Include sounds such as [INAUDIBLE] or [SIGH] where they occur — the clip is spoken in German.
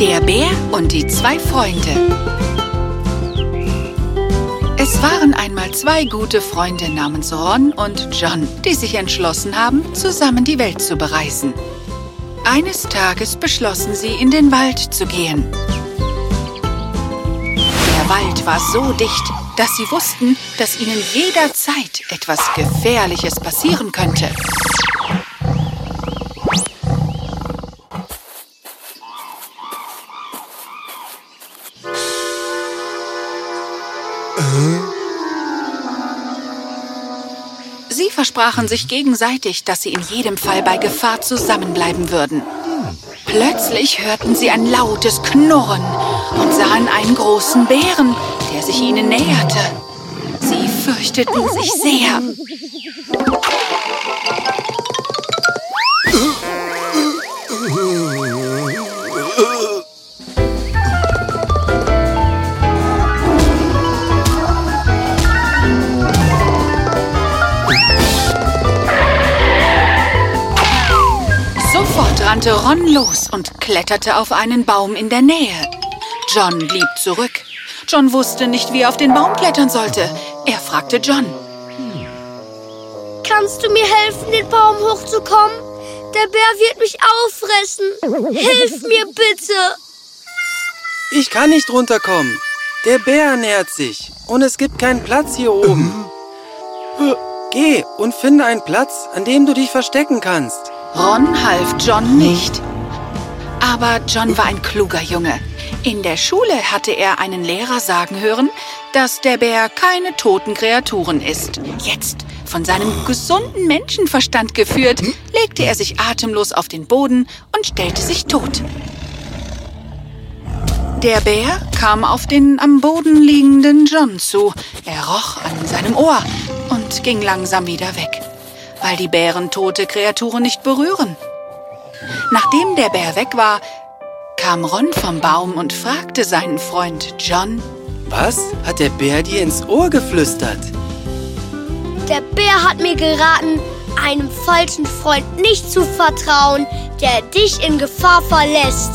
Der Bär und die zwei Freunde. Es waren einmal zwei gute Freunde namens Ron und John, die sich entschlossen haben, zusammen die Welt zu bereisen. Eines Tages beschlossen sie, in den Wald zu gehen. Der Wald war so dicht, dass sie wussten, dass ihnen jederzeit etwas Gefährliches passieren könnte. Sie versprachen sich gegenseitig, dass sie in jedem Fall bei Gefahr zusammenbleiben würden. Plötzlich hörten sie ein lautes Knurren und sahen einen großen Bären, der sich ihnen näherte. Sie fürchteten sich sehr. [LAUGHS] rannte Ron los und kletterte auf einen Baum in der Nähe. John blieb zurück. John wusste nicht, wie er auf den Baum klettern sollte. Er fragte John. Kannst du mir helfen, den Baum hochzukommen? Der Bär wird mich auffressen. Hilf mir bitte. Ich kann nicht runterkommen. Der Bär nähert sich und es gibt keinen Platz hier oben. Geh und finde einen Platz, an dem du dich verstecken kannst. Ron half John nicht. Aber John war ein kluger Junge. In der Schule hatte er einen Lehrer sagen hören, dass der Bär keine toten Kreaturen ist. Jetzt, von seinem gesunden Menschenverstand geführt, legte er sich atemlos auf den Boden und stellte sich tot. Der Bär kam auf den am Boden liegenden John zu. Er roch an seinem Ohr und ging langsam wieder weg, weil die Bären tote Kreaturen nicht berühren. Nachdem der Bär weg war, kam Ron vom Baum und fragte seinen Freund John, Was hat der Bär dir ins Ohr geflüstert? Der Bär hat mir geraten, einem falschen Freund nicht zu vertrauen, der dich in Gefahr verlässt.